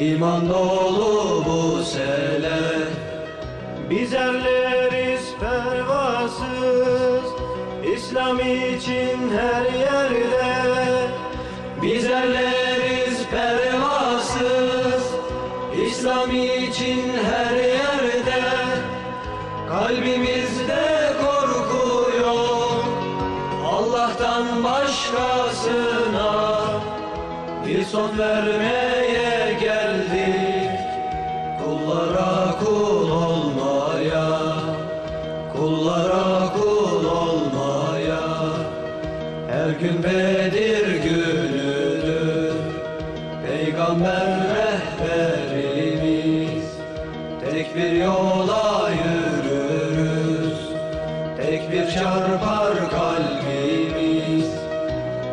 İman dolu bu sele. Bizerleriz pervasız İslam için her yerde. Bizerleriz pervasız İslam için her yerde. Kalbimizde korku yok Allah'tan başkasına Bir son vermeye gün Bedir günüdür. Peygamber rehberimiz. Tek bir yola yürürüz. Tek bir çarpar kalbimiz.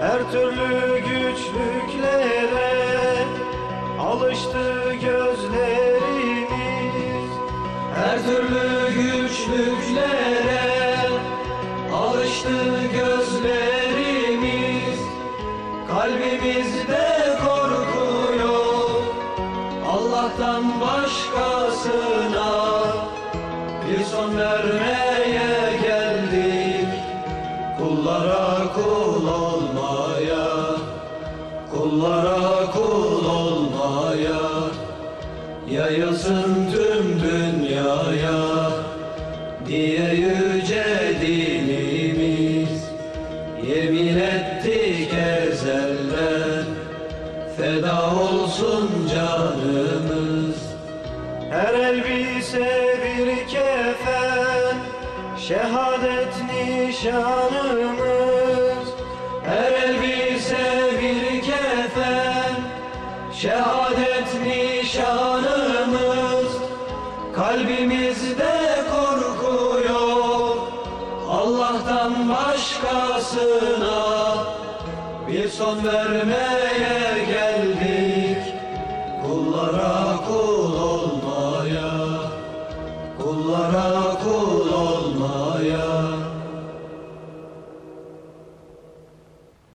Her türlü güçlüklere Alıştı gözlerimiz. Her türlü güçlüklere alıştı gözlerimiz Kalbimizde korku yok Allah'tan başkasına Bir son vermeye geldik. Kullara kul olmaya Kullara kul olmaya Yayılsın tüm dünyaya Diye yüce dinimiz Yemin ezelden Feda olsun canımız. Her elbise bir kefen Şehadet nişanımız. Her elbise bir kefen Şehadet nişanımız. Kalbimizde korku yok Allah'tan başkasına. Bir son vermeye kullara kul olmaya kullara